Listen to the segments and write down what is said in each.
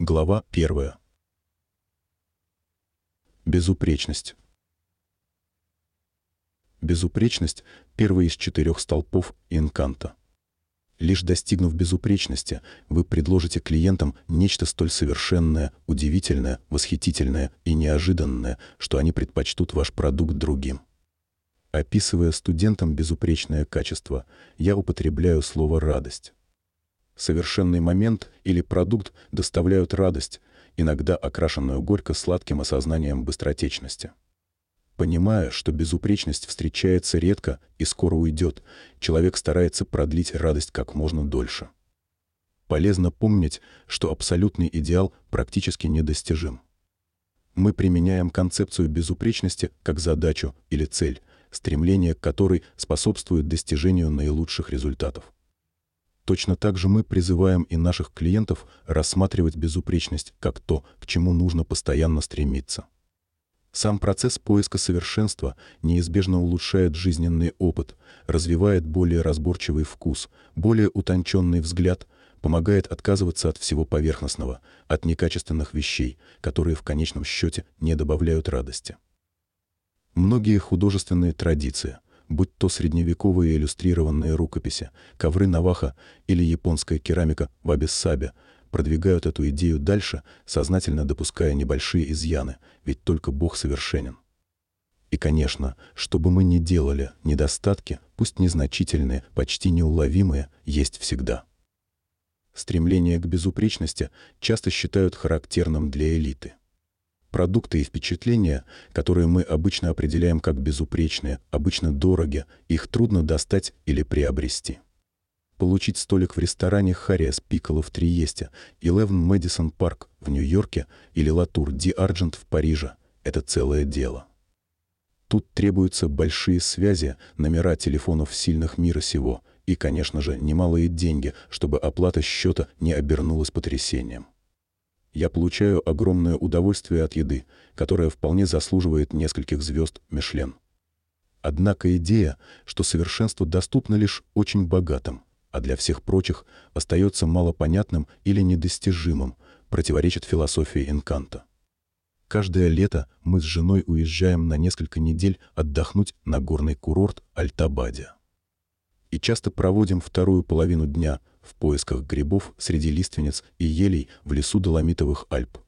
Глава 1. Безупречность. Безупречность – первый из четырех столпов инканта. Лишь достигнув безупречности, вы предложите клиентам нечто столь совершенное, удивительное, восхитительное и неожиданное, что они предпочтут ваш продукт другим. Описывая студентам безупречное качество, я употребляю слово «радость». Совершенный момент или продукт доставляют радость, иногда окрашенную горько-сладким осознанием быстротечности. Понимая, что безупречность встречается редко и скоро уйдет, человек старается продлить радость как можно дольше. Полезно помнить, что абсолютный идеал практически недостижим. Мы применяем концепцию безупречности как задачу или цель, стремление к которой способствует достижению наилучших результатов. Точно так же мы призываем и наших клиентов рассматривать безупречность как то, к чему нужно постоянно стремиться. Сам процесс поиска совершенства неизбежно улучшает жизненный опыт, развивает более разборчивый вкус, более утонченный взгляд, помогает отказываться от всего поверхностного, от некачественных вещей, которые в конечном счете не добавляют радости. Многие художественные традиции, будь то средневековые иллюстрированные рукописи, ковры Наваха или японская керамика в Абиссабе, продвигают эту идею дальше, сознательно допуская небольшие изъяны, ведь только Бог совершенен. И, конечно, что бы мы ни делали, недостатки, пусть незначительные, почти неуловимые, есть всегда. Стремление к безупречности часто считают характерным для элиты. Продукты и впечатления, которые мы обычно определяем как безупречные, обычно дороги, их трудно достать или приобрести получить столик в ресторане Харриас Пикколо в Триесте, Eleven Мэдисон Парк в Нью-Йорке или Латур Ди Арджент в Париже — это целое дело. Тут требуются большие связи, номера телефонов сильных мира сего и, конечно же, немалые деньги, чтобы оплата счета не обернулась потрясением. Я получаю огромное удовольствие от еды, которая вполне заслуживает нескольких звезд Мишлен. Однако идея, что совершенство доступно лишь очень богатым, а для всех прочих остается малопонятным или недостижимым, противоречит философии Энканта. Каждое лето мы с женой уезжаем на несколько недель отдохнуть на горный курорт Альтабадия. И часто проводим вторую половину дня в поисках грибов среди лиственниц и елей в лесу Доломитовых Альп.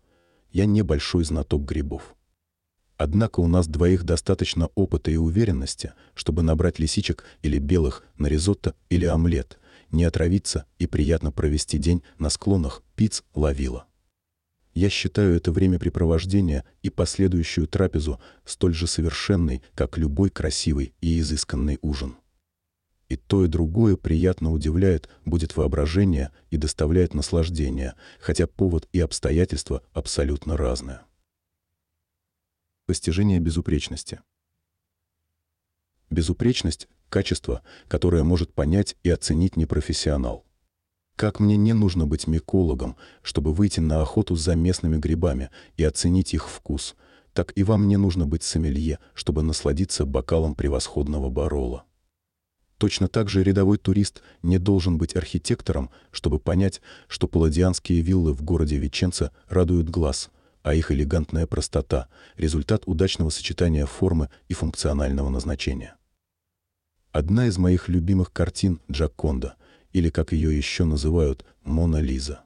Я небольшой знаток грибов. Однако у нас двоих достаточно опыта и уверенности, чтобы набрать лисичек или белых на ризотто или омлет, не отравиться и приятно провести день на склонах пиц ловила. Я считаю это времяпрепровождение и последующую трапезу столь же совершенной, как любой красивый и изысканный ужин. И то, и другое приятно удивляет, будет воображение и доставляет наслаждение, хотя повод и обстоятельства абсолютно разные. Постижение безупречности. Безупречность качество, которое может понять и оценить непрофессионал. Как мне не нужно быть микологом, чтобы выйти на охоту за местными грибами и оценить их вкус, так и вам не нужно быть сомелье, чтобы насладиться бокалом превосходного барола. Точно так же рядовой турист не должен быть архитектором, чтобы понять, что палладианские виллы в городе Веченца радуют глаз, а их элегантная простота — результат удачного сочетания формы и функционального назначения. Одна из моих любимых картин Джаконда, или, как ее еще называют, Мона Лиза.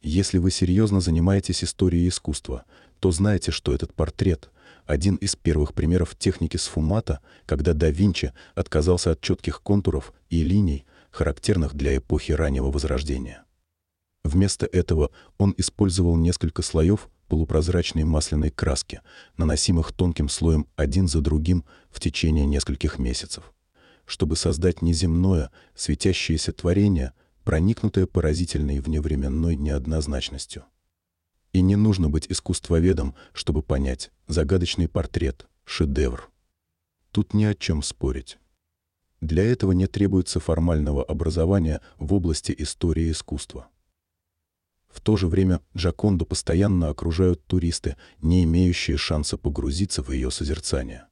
Если вы серьезно занимаетесь историей искусства, то знаете, что этот портрет — один из первых примеров техники сфумата, когда да Винчи отказался от четких контуров и линий, характерных для эпохи раннего Возрождения. Вместо этого он использовал несколько слоев полупрозрачной масляной краски, наносимых тонким слоем один за другим в течение нескольких месяцев чтобы создать неземное, светящееся творение, проникнутое поразительной вневременной неоднозначностью. И не нужно быть искусствоведом, чтобы понять, загадочный портрет — шедевр. Тут ни о чем спорить. Для этого не требуется формального образования в области истории искусства. В то же время Джаконду постоянно окружают туристы, не имеющие шанса погрузиться в ее созерцание.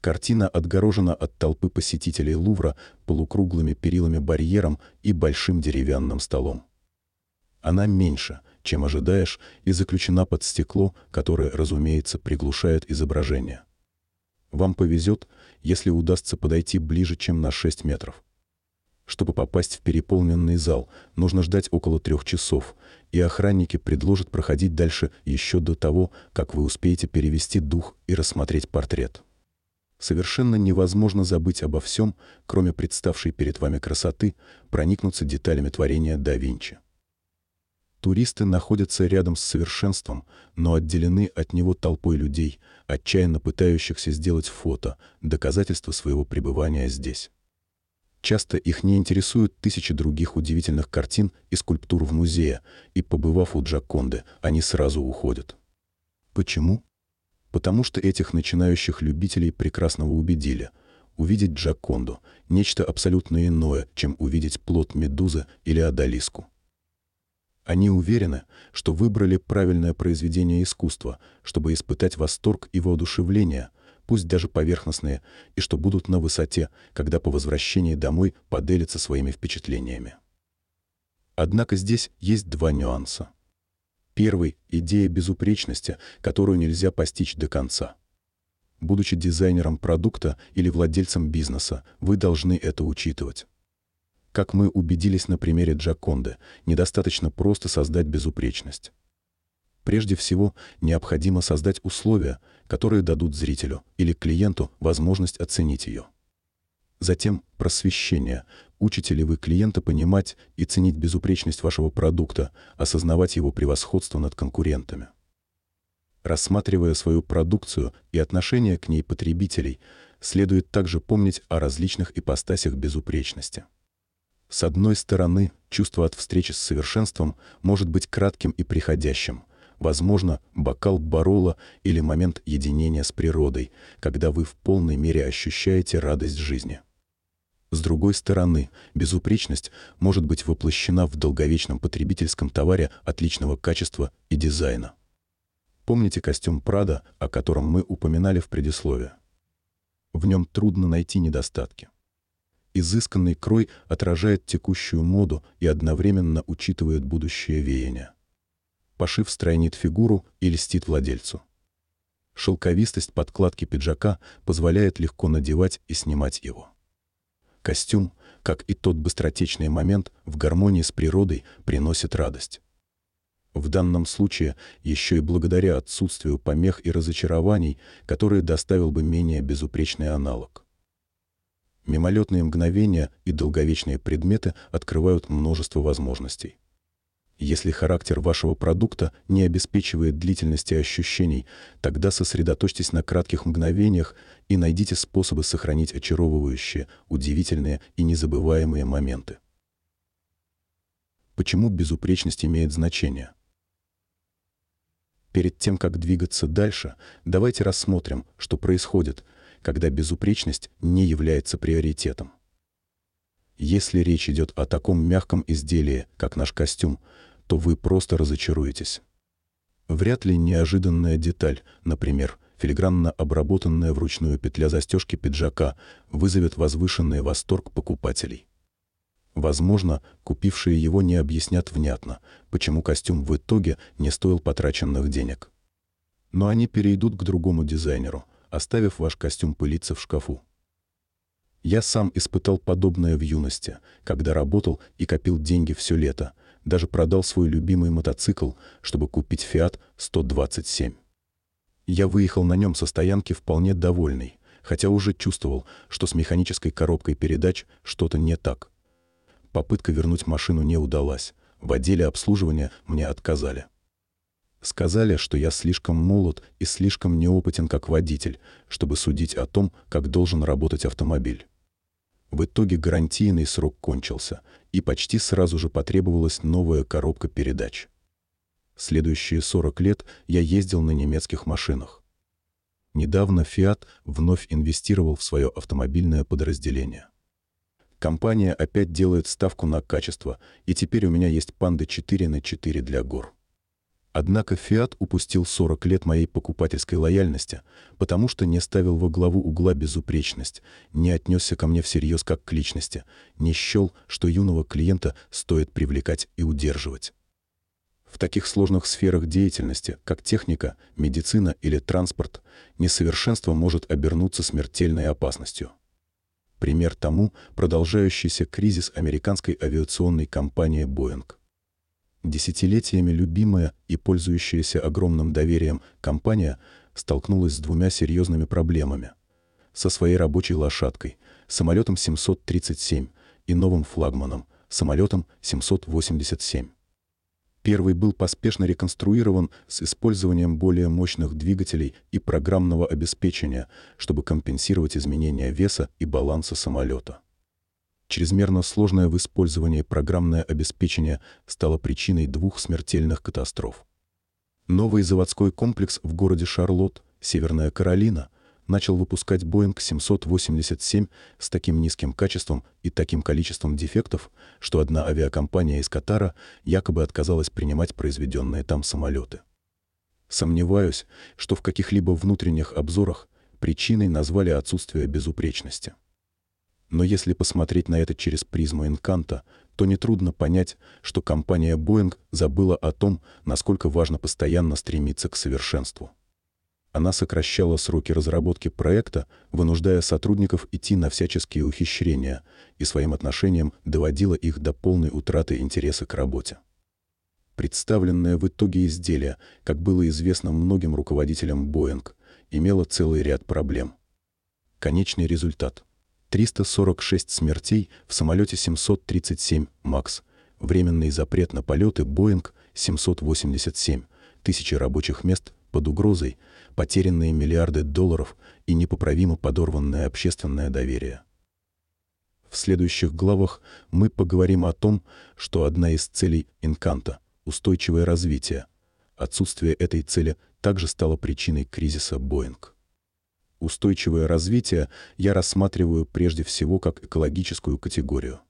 Картина отгорожена от толпы посетителей Лувра полукруглыми перилами барьером и большим деревянным столом. Она меньше, чем ожидаешь, и заключена под стекло, которое, разумеется, приглушает изображение. Вам повезет, если удастся подойти ближе, чем на 6 метров. Чтобы попасть в переполненный зал, нужно ждать около трех часов, и охранники предложат проходить дальше еще до того, как вы успеете перевести дух и рассмотреть портрет. Совершенно невозможно забыть обо всем, кроме представшей перед вами красоты, проникнуться деталями творения да Винчи. Туристы находятся рядом с совершенством, но отделены от него толпой людей, отчаянно пытающихся сделать фото, доказательство своего пребывания здесь. Часто их не интересуют тысячи других удивительных картин и скульптур в музее, и, побывав у Джаконды, они сразу уходят. Почему? Потому что этих начинающих любителей прекрасного убедили. Увидеть Джаконду — нечто абсолютно иное, чем увидеть плод медузы или одолиску. Они уверены, что выбрали правильное произведение искусства, чтобы испытать восторг и воодушевление, пусть даже поверхностные, и что будут на высоте, когда по возвращении домой поделятся своими впечатлениями. Однако здесь есть два нюанса. Первый — идея безупречности, которую нельзя постичь до конца. Будучи дизайнером продукта или владельцем бизнеса, вы должны это учитывать. Как мы убедились на примере Джаконды, недостаточно просто создать безупречность. Прежде всего, необходимо создать условия, которые дадут зрителю или клиенту возможность оценить ее. Затем просвещение. Учите ли вы клиента понимать и ценить безупречность вашего продукта, осознавать его превосходство над конкурентами. Рассматривая свою продукцию и отношение к ней потребителей, следует также помнить о различных ипостасях безупречности. С одной стороны, чувство от встречи с совершенством может быть кратким и приходящим. Возможно, бокал Барола или момент единения с природой, когда вы в полной мере ощущаете радость жизни. С другой стороны, безупречность может быть воплощена в долговечном потребительском товаре отличного качества и дизайна. Помните костюм Прада, о котором мы упоминали в предисловии? В нем трудно найти недостатки. Изысканный крой отражает текущую моду и одновременно учитывает будущее веяние. Пошив стройнит фигуру и льстит владельцу. Шелковистость подкладки пиджака позволяет легко надевать и снимать его. Костюм, как и тот быстротечный момент, в гармонии с природой приносит радость. В данном случае еще и благодаря отсутствию помех и разочарований, которые доставил бы менее безупречный аналог. Мимолетные мгновения и долговечные предметы открывают множество возможностей. Если характер вашего продукта не обеспечивает длительности ощущений, тогда сосредоточьтесь на кратких мгновениях и найдите способы сохранить очаровывающие, удивительные и незабываемые моменты. Почему безупречность имеет значение? Перед тем, как двигаться дальше, давайте рассмотрим, что происходит, когда безупречность не является приоритетом. Если речь идет о таком мягком изделии, как наш костюм, то вы просто разочаруетесь. Вряд ли неожиданная деталь, например, филигранно обработанная вручную петля застежки пиджака, вызовет возвышенный восторг покупателей. Возможно, купившие его не объяснят внятно, почему костюм в итоге не стоил потраченных денег. Но они перейдут к другому дизайнеру, оставив ваш костюм пылиться в шкафу. Я сам испытал подобное в юности, когда работал и копил деньги все лето, даже продал свой любимый мотоцикл, чтобы купить Fiat 127. Я выехал на нем со стоянки вполне довольный, хотя уже чувствовал, что с механической коробкой передач что-то не так. Попытка вернуть машину не удалась. В отделе обслуживания мне отказали. Сказали, что я слишком молод и слишком неопытен как водитель, чтобы судить о том, как должен работать автомобиль. В итоге гарантийный срок кончился, и почти сразу же потребовалась новая коробка передач. Следующие 40 лет я ездил на немецких машинах. Недавно Fiat вновь инвестировал в свое автомобильное подразделение. Компания опять делает ставку на качество, и теперь у меня есть Panda 4 на 4 для гор. Однако Фиат упустил 40 лет моей покупательской лояльности, потому что не ставил во главу угла безупречность, не отнесся ко мне всерьез как к личности, не счел, что юного клиента стоит привлекать и удерживать. В таких сложных сферах деятельности, как техника, медицина или транспорт, несовершенство может обернуться смертельной опасностью. Пример тому – продолжающийся кризис американской авиационной компании Boeing. Десятилетиями любимая и пользующаяся огромным доверием компания столкнулась с двумя серьезными проблемами. Со своей рабочей лошадкой, самолетом 737 и новым флагманом, самолетом 787. Первый был поспешно реконструирован с использованием более мощных двигателей и программного обеспечения, чтобы компенсировать изменения веса и баланса самолета. Чрезмерно сложное в использовании программное обеспечение стало причиной двух смертельных катастроф. Новый заводской комплекс в городе Шарлотт, Северная Каролина, начал выпускать Boeing 787 с таким низким качеством и таким количеством дефектов, что одна авиакомпания из Катара якобы отказалась принимать произведенные там самолеты. Сомневаюсь, что в каких-либо внутренних обзорах причиной назвали отсутствие безупречности. Но если посмотреть на это через призму Инканта, то нетрудно понять, что компания Boeing забыла о том, насколько важно постоянно стремиться к совершенству. Она сокращала сроки разработки проекта, вынуждая сотрудников идти на всяческие ухищрения и своим отношением доводила их до полной утраты интереса к работе. Представленное в итоге изделие, как было известно многим руководителям Boeing, имело целый ряд проблем. Конечный результат — 346 смертей в самолете 737 МАКС, временный запрет на полеты Boeing 787, тысячи рабочих мест под угрозой, потерянные миллиарды долларов и непоправимо подорванное общественное доверие. В следующих главах мы поговорим о том, что одна из целей Инканта — устойчивое развитие. Отсутствие этой цели также стало причиной кризиса Боинг. Устойчивое развитие я рассматриваю прежде всего как экологическую категорию.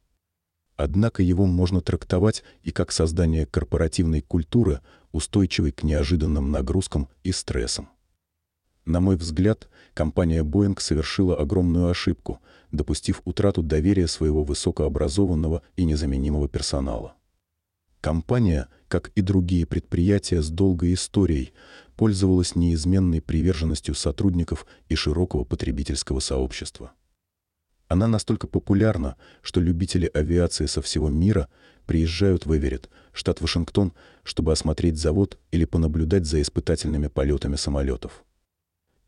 Однако его можно трактовать и как создание корпоративной культуры, устойчивой к неожиданным нагрузкам и стрессам. На мой взгляд, компания Boeing совершила огромную ошибку, допустив утрату доверия своего высокообразованного и незаменимого персонала. Компания, как и другие предприятия с долгой историей, пользовалась неизменной приверженностью сотрудников и широкого потребительского сообщества. Она настолько популярна, что любители авиации со всего мира приезжают в Эверетт, штат Вашингтон, чтобы осмотреть завод или понаблюдать за испытательными полетами самолетов.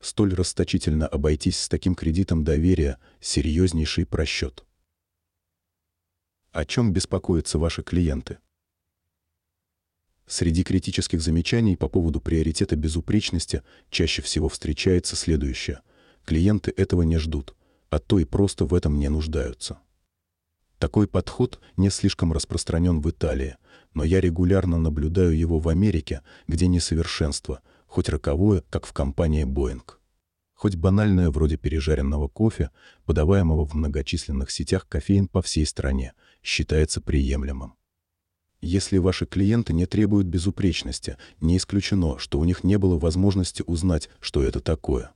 Столь расточительно обойтись с таким кредитом доверия — серьезнейший просчет. О чем беспокоятся ваши клиенты? Среди критических замечаний по поводу приоритета безупречности чаще всего встречается следующее. Клиенты этого не ждут — а то и просто в этом не нуждаются. Такой подход не слишком распространен в Италии, но я регулярно наблюдаю его в Америке, где несовершенство, хоть роковое, как в компании Boeing. Хоть банальное вроде пережаренного кофе, подаваемого в многочисленных сетях кофеин по всей стране, считается приемлемым. Если ваши клиенты не требуют безупречности, не исключено, что у них не было возможности узнать, что это такое.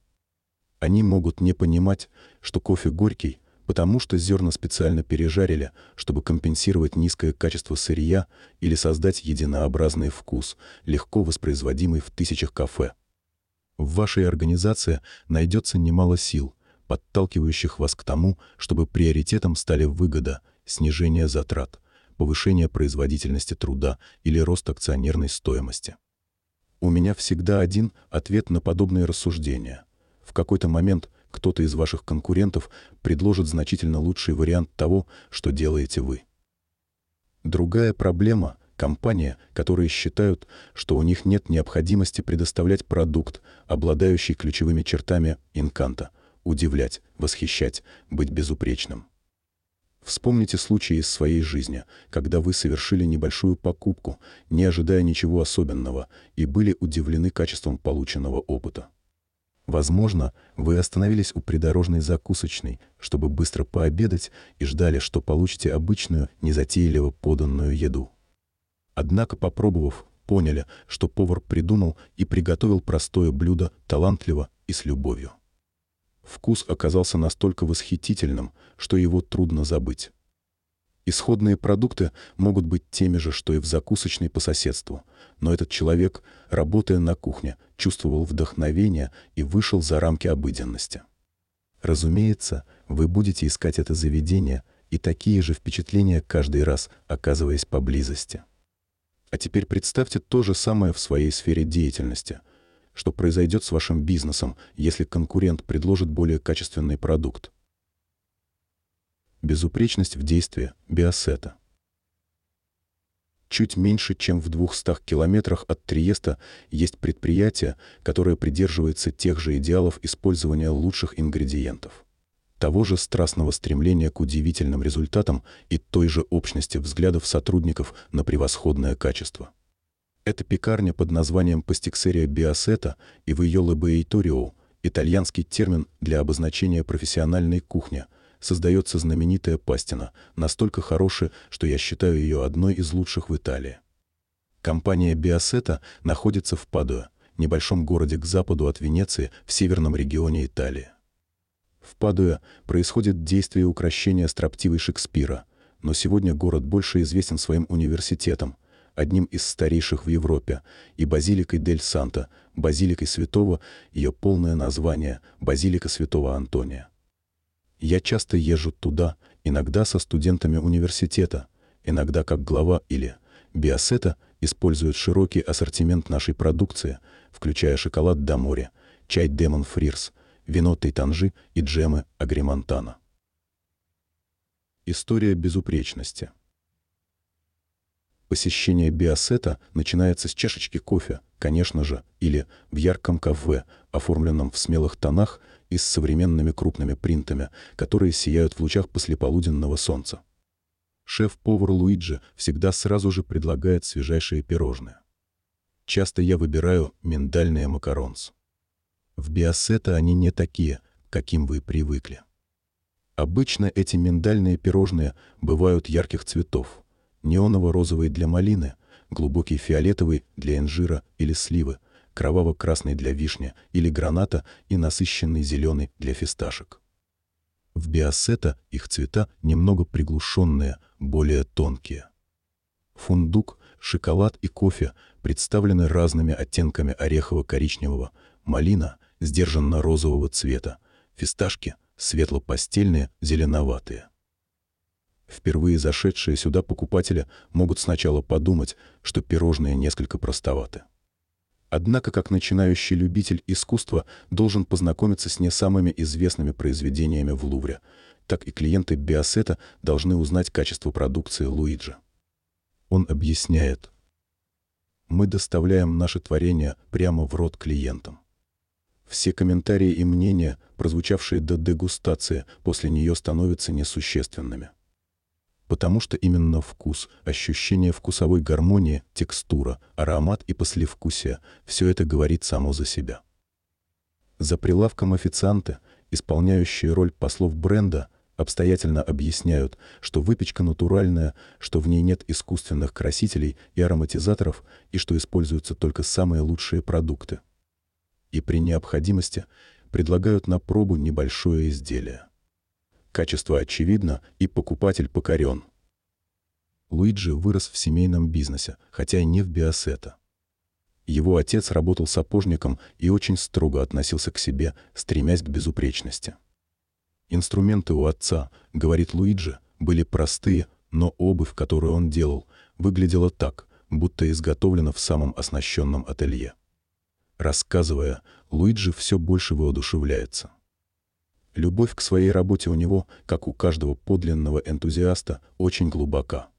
Они могут не понимать, что кофе горький, потому что зерна специально пережарили, чтобы компенсировать низкое качество сырья или создать единообразный вкус, легко воспроизводимый в тысячах кафе. В вашей организации найдется немало сил, подталкивающих вас к тому, чтобы приоритетом стали выгода, снижение затрат, повышение производительности труда или рост акционерной стоимости. У меня всегда один ответ на подобные рассуждения. В какой-то момент кто-то из ваших конкурентов предложит значительно лучший вариант того, что делаете вы. Другая проблема — компания, которые считают, что у них нет необходимости предоставлять продукт, обладающий ключевыми чертами инканта — удивлять, восхищать, быть безупречным. Вспомните случаи из своей жизни, когда вы совершили небольшую покупку, не ожидая ничего особенного, и были удивлены качеством полученного опыта. Возможно, вы остановились у придорожной закусочной, чтобы быстро пообедать и ждали, что получите обычную, незатейливо поданную еду. Однако, попробовав, поняли, что повар придумал и приготовил простое блюдо талантливо и с любовью. Вкус оказался настолько восхитительным, что его трудно забыть. Исходные продукты могут быть теми же, что и в закусочной по соседству, но этот человек, работая на кухне, чувствовал вдохновение и вышел за рамки обыденности. Разумеется, вы будете искать это заведение и такие же впечатления каждый раз, оказываясь поблизости. А теперь представьте то же самое в своей сфере деятельности. Что произойдет с вашим бизнесом, если конкурент предложит более качественный продукт? Безупречность в действии биосета. Чуть меньше, чем в 200 километрах от Триеста есть предприятие, которое придерживается тех же идеалов использования лучших ингредиентов. Того же страстного стремления к удивительным результатам и той же общности взглядов сотрудников на превосходное качество. Эта пекарня под названием «Пастиксерия Биосета» и в ее лабораторио итальянский термин для обозначения профессиональной кухни – создается знаменитая пастина, настолько хорошая, что я считаю ее одной из лучших в Италии. Компания Биосета находится в Падуа, небольшом городе к западу от Венеции в северном регионе Италии. В Падуе происходит действие укрощения строптивой Шекспира, но сегодня город больше известен своим университетом, одним из старейших в Европе, и базиликой Дель Санта, базиликой святого, ее полное название – Базилика святого Антония. Я часто езжу туда, иногда со студентами университета, иногда как глава или Биосета использует широкий ассортимент нашей продукции, включая шоколад до моря, чай Демон Фрирс, вино Тайтанжи и джемы Агримонтана. История безупречности. Посещение биосета начинается с чашечки кофе, конечно же, или в ярком кафе, оформленном в смелых тонах и с современными крупными принтами, которые сияют в лучах послеполуденного солнца. Шеф-повар Луиджи всегда сразу же предлагает свежайшие пирожные. Часто я выбираю миндальные макаронс. В биосета они не такие, каким вы привыкли. Обычно эти миндальные пирожные бывают ярких цветов. Неоново-розовый для малины, глубокий фиолетовый для инжира или сливы, кроваво-красный для вишни или граната и насыщенный зеленый для фисташек. В биосета их цвета немного приглушенные, более тонкие. Фундук, шоколад и кофе представлены разными оттенками орехово-коричневого, малина – сдержанно-розового цвета, фисташки – светло-постельные, зеленоватые. Впервые зашедшие сюда покупатели могут сначала подумать, что пирожные несколько простоваты. Однако, как начинающий любитель искусства должен познакомиться с не самыми известными произведениями в Лувре, так и клиенты Биосета должны узнать качество продукции Луиджи. Он объясняет. Мы доставляем наше творение прямо в рот клиентам. Все комментарии и мнения, прозвучавшие до дегустации, после нее становятся несущественными потому что именно вкус, ощущение вкусовой гармонии, текстура, аромат и послевкусие – все это говорит само за себя. За прилавком официанты, исполняющие роль послов бренда, обстоятельно объясняют, что выпечка натуральная, что в ней нет искусственных красителей и ароматизаторов, и что используются только самые лучшие продукты. И при необходимости предлагают на пробу небольшое изделие. Качество очевидно, и покупатель покорен. Луиджи вырос в семейном бизнесе, хотя и не в биосета. Его отец работал сапожником и очень строго относился к себе, стремясь к безупречности. Инструменты у отца, говорит Луиджи, были простые, но обувь, которую он делал, выглядела так, будто изготовлена в самом оснащенном ателье. Рассказывая, Луиджи все больше воодушевляется. Любовь к своей работе у него, как у каждого подлинного энтузиаста, очень глубока.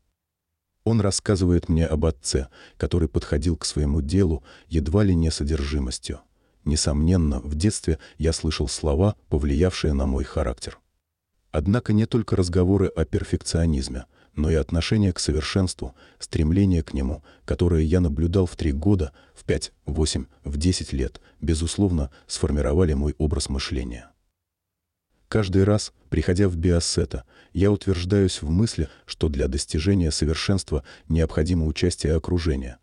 Он рассказывает мне об отце, который подходил к своему делу едва ли не содержимостью. Несомненно, в детстве я слышал слова, повлиявшие на мой характер. Однако не только разговоры о перфекционизме, но и отношение к совершенству, стремление к нему, которое я наблюдал в три года, в пять, восемь, в десять лет, безусловно, сформировали мой образ мышления. Каждый раз, приходя в биосета, я утверждаюсь в мысли, что для достижения совершенства необходимо участие окружения.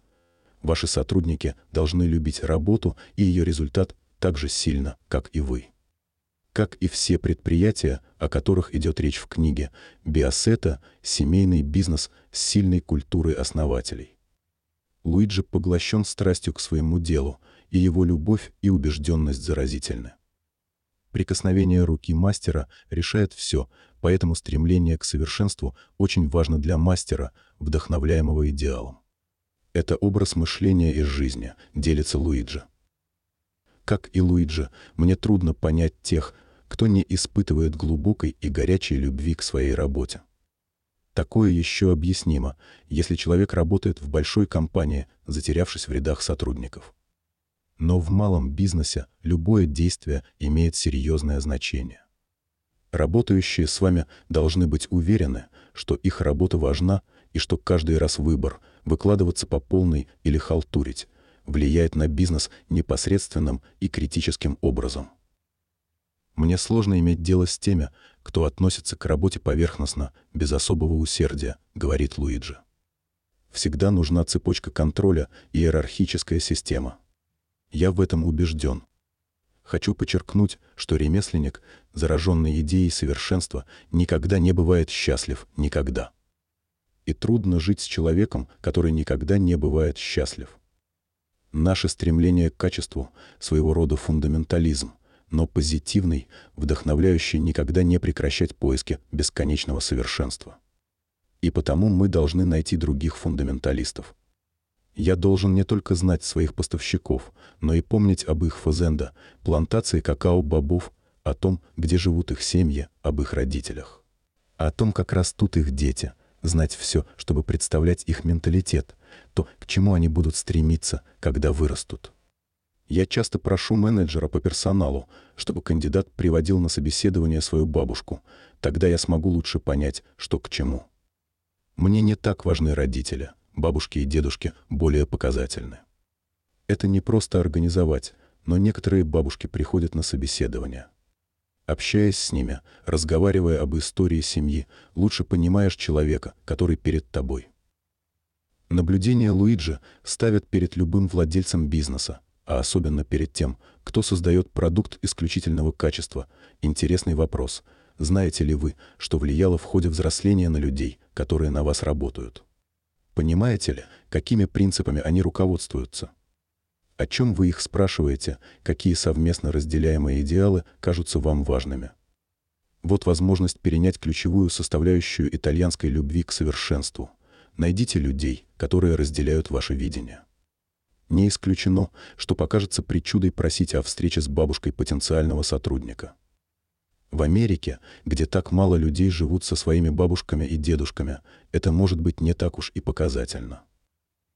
Ваши сотрудники должны любить работу и ее результат так же сильно, как и вы. Как и все предприятия, о которых идет речь в книге, Биосета – семейный бизнес с сильной культурой основателей. Луиджи поглощен страстью к своему делу, и его любовь и убежденность заразительны. Прикосновение руки мастера решает все, поэтому стремление к совершенству очень важно для мастера, вдохновляемого идеалом. Это образ мышления из жизни, делится Луиджи. Как и Луиджи, мне трудно понять тех, кто не испытывает глубокой и горячей любви к своей работе. Такое еще объяснимо, если человек работает в большой компании, затерявшись в рядах сотрудников. Но в малом бизнесе любое действие имеет серьезное значение. Работающие с вами должны быть уверены, что их работа важна и что каждый раз выбор – выкладываться по полной или халтурить – влияет на бизнес непосредственным и критическим образом. Мне сложно иметь дело с теми, кто относится к работе поверхностно, без особого усердия, говорит Луиджи. Всегда нужна цепочка контроля и иерархическая система – я в этом убежден. Хочу подчеркнуть, что ремесленник, зараженный идеей совершенства, никогда не бывает счастлив, никогда. И трудно жить с человеком, который никогда не бывает счастлив. Наше стремление к качеству – своего рода фундаментализм, но позитивный, вдохновляющий никогда не прекращать поиски бесконечного совершенства. И потому мы должны найти других фундаменталистов – я должен не только знать своих поставщиков, но и помнить об их фазенда, плантации какао-бобов, о том, где живут их семьи, об их родителях. О том, как растут их дети, знать все, чтобы представлять их менталитет, то, к чему они будут стремиться, когда вырастут. Я часто прошу менеджера по персоналу, чтобы кандидат приводил на собеседование свою бабушку. Тогда я смогу лучше понять, что к чему. Мне не так важны родители бабушки и дедушки более показательны. Это не просто организовать, но некоторые бабушки приходят на собеседование. Общаясь с ними, разговаривая об истории семьи, лучше понимаешь человека, который перед тобой. Наблюдение Луиджи ставят перед любым владельцем бизнеса, а особенно перед тем, кто создает продукт исключительного качества, интересный вопрос. Знаете ли вы, что влияло в ходе взросления на людей, которые на вас работают? Понимаете ли, какими принципами они руководствуются? О чем вы их спрашиваете, какие совместно разделяемые идеалы кажутся вам важными? Вот возможность перенять ключевую составляющую итальянской любви к совершенству. Найдите людей, которые разделяют ваше видение. Не исключено, что покажется причудой просить о встрече с бабушкой потенциального сотрудника. В Америке, где так мало людей живут со своими бабушками и дедушками, это может быть не так уж и показательно.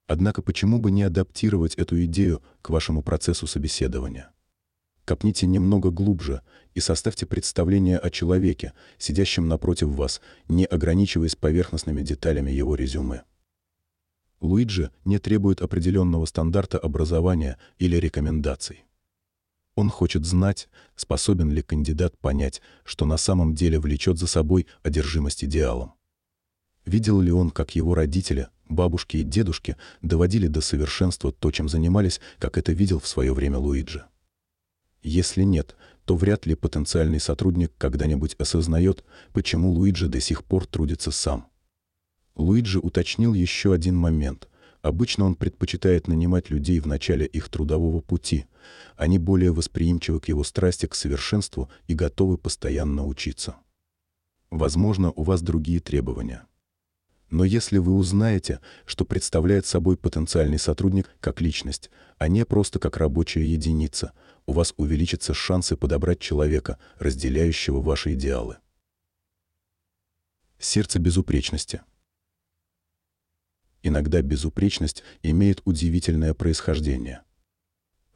Однако почему бы не адаптировать эту идею к вашему процессу собеседования? Копните немного глубже и составьте представление о человеке, сидящем напротив вас, не ограничиваясь поверхностными деталями его резюме. Луиджи не требует определенного стандарта образования или рекомендаций. Он хочет знать, способен ли кандидат понять, что на самом деле влечет за собой одержимость идеалом. Видел ли он, как его родители, бабушки и дедушки доводили до совершенства то, чем занимались, как это видел в свое время Луиджи? Если нет, то вряд ли потенциальный сотрудник когда-нибудь осознает, почему Луиджи до сих пор трудится сам. Луиджи уточнил еще один момент. Обычно он предпочитает нанимать людей в начале их трудового пути. Они более восприимчивы к его страсти к совершенству и готовы постоянно учиться. Возможно, у вас другие требования. Но если вы узнаете, что представляет собой потенциальный сотрудник как личность, а не просто как рабочая единица, у вас увеличатся шансы подобрать человека, разделяющего ваши идеалы. Сердце безупречности. Иногда безупречность имеет удивительное происхождение.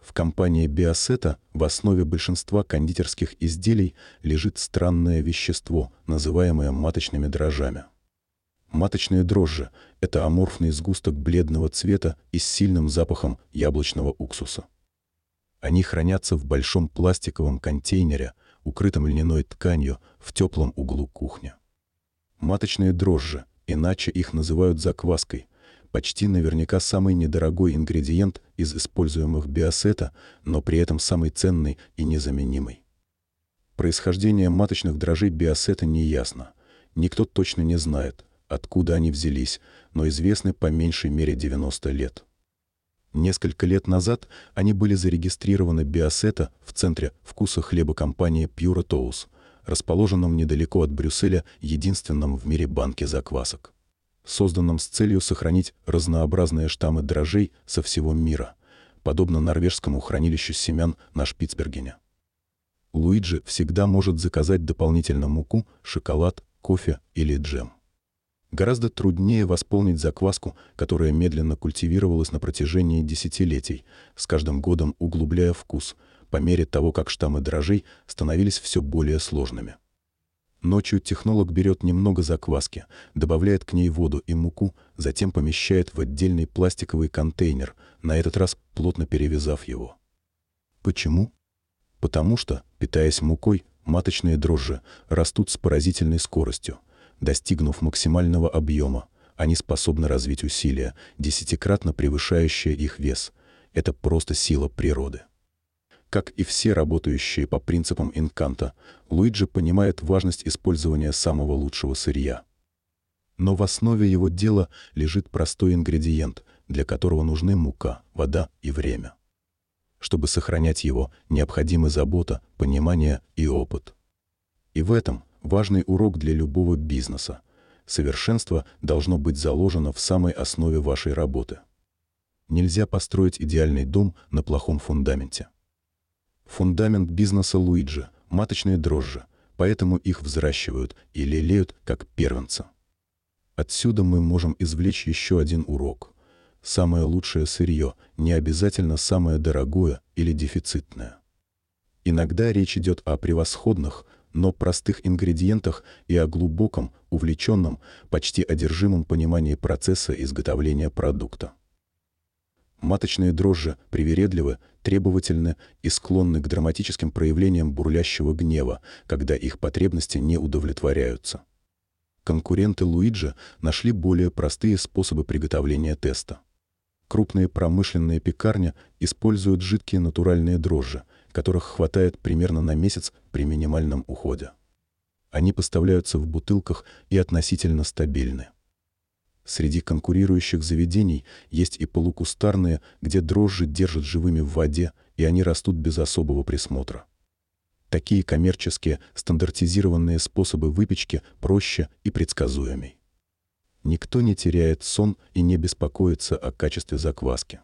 В компании Биосета в основе большинства кондитерских изделий лежит странное вещество, называемое маточными дрожжами. Маточные дрожжи – это аморфный сгусток бледного цвета и с сильным запахом яблочного уксуса. Они хранятся в большом пластиковом контейнере, укрытом льняной тканью в теплом углу кухни. Маточные дрожжи, иначе их называют закваской, почти наверняка самый недорогой ингредиент из используемых биосета, но при этом самый ценный и незаменимый. Происхождение маточных дрожжей биосета не ясно. Никто точно не знает, откуда они взялись, но известны по меньшей мере 90 лет. Несколько лет назад они были зарегистрированы биосета в центре вкуса хлеба компании Pure Toast, расположенном недалеко от Брюсселя, единственном в мире банке заквасок. Созданном с целью сохранить разнообразные штаммы дрожжей со всего мира, подобно норвежскому хранилищу семян на Шпицбергене. Луиджи всегда может заказать дополнительно муку, шоколад, кофе или джем. Гораздо труднее восполнить закваску, которая медленно культивировалась на протяжении десятилетий, с каждым годом углубляя вкус, по мере того, как штаммы дрожжей становились все более сложными. Ночью технолог берет немного закваски, добавляет к ней воду и муку, затем помещает в отдельный пластиковый контейнер, на этот раз плотно перевязав его. Почему? Потому что, питаясь мукой, маточные дрожжи растут с поразительной скоростью. Достигнув максимального объема, они способны развить усилия, десятикратно превышающие их вес. Это просто сила природы. Как и все работающие по принципам инканта, Луиджи понимает важность использования самого лучшего сырья. Но в основе его дела лежит простой ингредиент, для которого нужны мука, вода и время. Чтобы сохранять его, необходимы забота, понимание и опыт. И в этом важный урок для любого бизнеса. Совершенство должно быть заложено в самой основе вашей работы. Нельзя построить идеальный дом на плохом фундаменте. Фундамент бизнеса Луиджи – маточные дрожжи, поэтому их взращивают и лелеют как первенца. Отсюда мы можем извлечь еще один урок – самое лучшее сырье, не обязательно самое дорогое или дефицитное. Иногда речь идет о превосходных, но простых ингредиентах и о глубоком, увлеченном, почти одержимом понимании процесса изготовления продукта. Маточные дрожжи привередливы, требовательны и склонны к драматическим проявлениям бурлящего гнева, когда их потребности не удовлетворяются. Конкуренты Луиджи нашли более простые способы приготовления теста. Крупные промышленные пекарни используют жидкие натуральные дрожжи, которых хватает примерно на месяц при минимальном уходе. Они поставляются в бутылках и относительно стабильны. Среди конкурирующих заведений есть и полукустарные, где дрожжи держат живыми в воде, и они растут без особого присмотра. Такие коммерческие, стандартизированные способы выпечки проще и предсказуемей. Никто не теряет сон и не беспокоится о качестве закваски.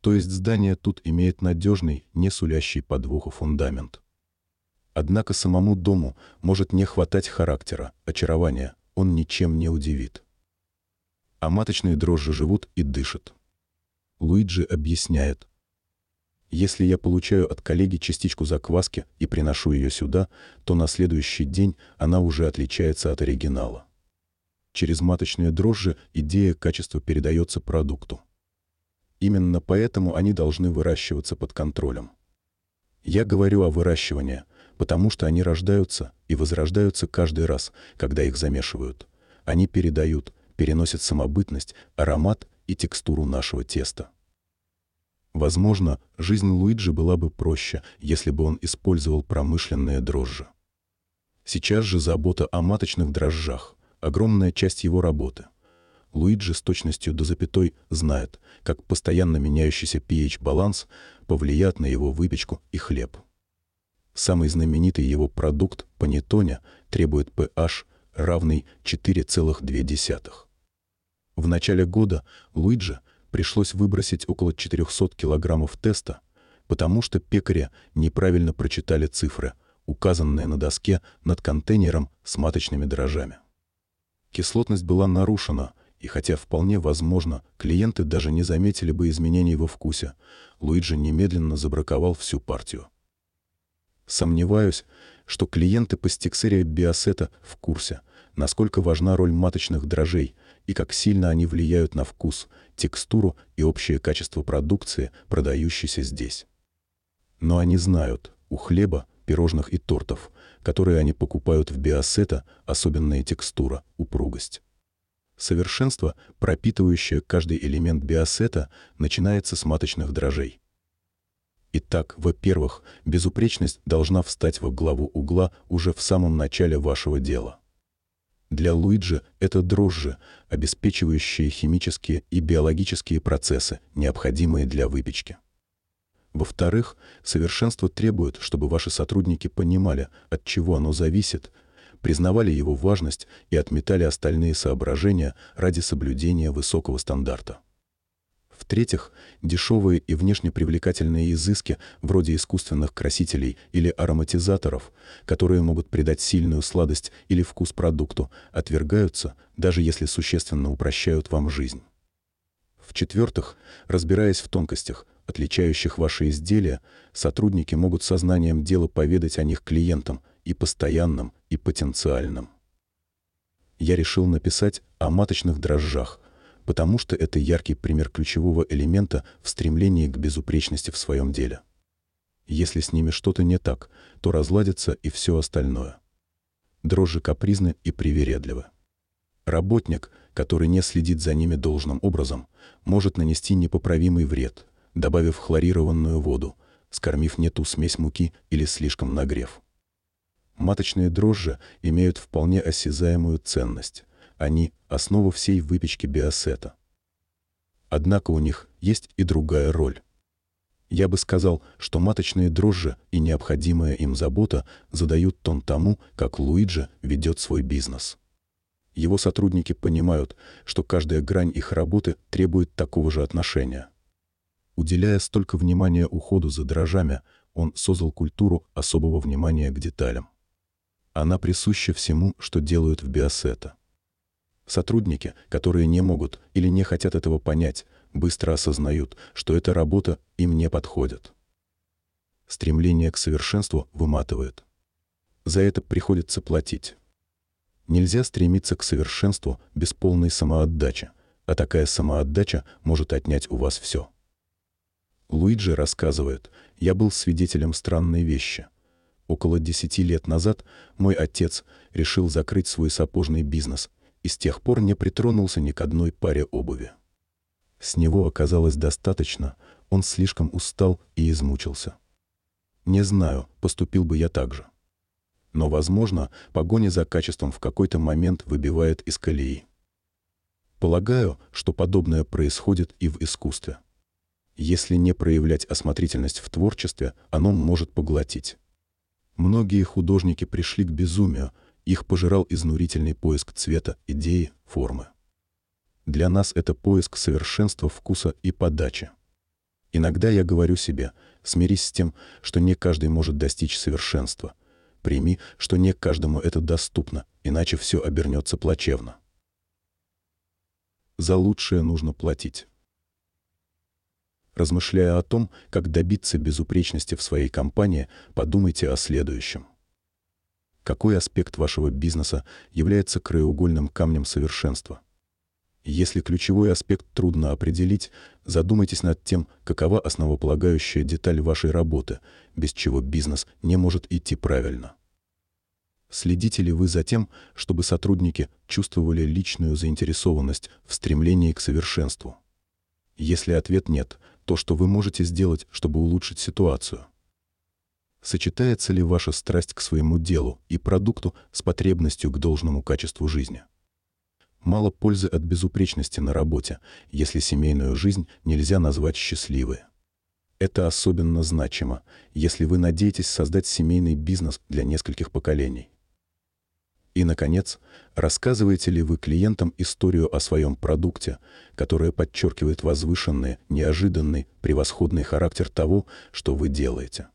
То есть здание тут имеет надежный, не сулящий подвоху фундамент. Однако самому дому может не хватать характера, очарования, он ничем не удивит. А маточные дрожжи живут и дышат. Луиджи объясняет. Если я получаю от коллеги частичку закваски и приношу ее сюда, то на следующий день она уже отличается от оригинала. Через маточные дрожжи идея качества передается продукту. Именно поэтому они должны выращиваться под контролем. Я говорю о выращивании, потому что они рождаются и возрождаются каждый раз, когда их замешивают. Они передают, переносят самобытность, аромат и текстуру нашего теста. Возможно, жизнь Луиджи была бы проще, если бы он использовал промышленные дрожжи. Сейчас же забота о маточных дрожжах, огромная часть его работы. Луиджи с точностью до запятой знает, как постоянно меняющийся pH-баланс повлияет на его выпечку и хлеб. Самый знаменитый его продукт, панеттоне, требует pH, равный 4,2. В начале года Луиджи пришлось выбросить около 400 килограммов теста, потому что пекаря неправильно прочитали цифры, указанные на доске над контейнером с маточными дрожжами. Кислотность была нарушена, и хотя вполне возможно, клиенты даже не заметили бы изменений во вкусе, Луиджи немедленно забраковал всю партию. Сомневаюсь, что клиенты пастиксерия биосета в курсе, насколько важна роль маточных дрожжей и как сильно они влияют на вкус, текстуру и общее качество продукции, продающейся здесь. Но они знают, у хлеба, пирожных и тортов которые они покупают в биосета, особенная текстура, упругость. Совершенство, пропитывающее каждый элемент биосета, начинается с маточных дрожжей. Итак, во-первых, безупречность должна встать во главу угла уже в самом начале вашего дела. Для Луиджи это дрожжи, обеспечивающие химические и биологические процессы, необходимые для выпечки. Во-вторых, совершенство требует, чтобы ваши сотрудники понимали, от чего оно зависит, признавали его важность и отметали остальные соображения ради соблюдения высокого стандарта. В-третьих, дешевые и внешне привлекательные изыски, вроде искусственных красителей или ароматизаторов, которые могут придать сильную сладость или вкус продукту, отвергаются, даже если существенно упрощают вам жизнь. В-четвертых, разбираясь в тонкостях, отличающих ваши изделия, сотрудники могут сознанием дела поведать о них клиентам и постоянным, и потенциальным. Я решил написать о маточных дрожжах, потому что это яркий пример ключевого элемента в стремлении к безупречности в своем деле. Если с ними что-то не так, то разладится и все остальное. Дрожжи капризны и привередливы. Работник, который не следит за ними должным образом, может нанести непоправимый вред, добавив хлорированную воду, скормив не ту смесь муки или слишком нагрев. Маточные дрожжи имеют вполне осязаемую ценность, они – основа всей выпечки биосета. Однако у них есть и другая роль. Я бы сказал, что маточные дрожжи и необходимая им забота задают тон тому, как Луиджи ведет свой бизнес. Его сотрудники понимают, что каждая грань их работы требует такого же отношения. Уделяя столько внимания уходу за дрожжами, он создал культуру особого внимания к деталям. Она присуща всему, что делают в биосета. Сотрудники, которые не могут или не хотят этого понять, быстро осознают, что эта работа им не подходит. Стремление к совершенству выматывает. За это приходится платить. Нельзя стремиться к совершенству без полной самоотдачи, а такая самоотдача может отнять у вас все. Луиджи рассказывает, я был свидетелем странной вещи. Около десяти лет назад мой отец решил закрыть свой сапожный бизнес – и с тех пор не притронулся ни к одной паре обуви. С него оказалось достаточно, он слишком устал и измучился. Не знаю, поступил бы я так же. Но, возможно, погоня за качеством в какой-то момент выбивает из колеи. Полагаю, что подобное происходит и в искусстве. Если не проявлять осмотрительность в творчестве, оно может поглотить. Многие художники пришли к безумию, их пожирал изнурительный поиск цвета, идеи, формы. Для нас это поиск совершенства вкуса и подачи. Иногда я говорю себе, смирись с тем, что не каждый может достичь совершенства. Прими, что не каждому это доступно, иначе все обернется плачевно. За лучшее нужно платить. Размышляя о том, как добиться безупречности в своей компании, подумайте о следующем. Какой аспект вашего бизнеса является краеугольным камнем совершенства? Если ключевой аспект трудно определить, задумайтесь над тем, какова основополагающая деталь вашей работы, без чего бизнес не может идти правильно. Следите ли вы за тем, чтобы сотрудники чувствовали личную заинтересованность в стремлении к совершенству? Если ответ нет, то что вы можете сделать, чтобы улучшить ситуацию? Сочетается ли ваша страсть к своему делу и продукту с потребностью к должному качеству жизни? Мало пользы от безупречности на работе, если семейную жизнь нельзя назвать счастливой. Это особенно значимо, если вы надеетесь создать семейный бизнес для нескольких поколений. И, наконец, рассказываете ли вы клиентам историю о своем продукте, которая подчеркивает возвышенный, неожиданный, превосходный характер того, что вы делаете?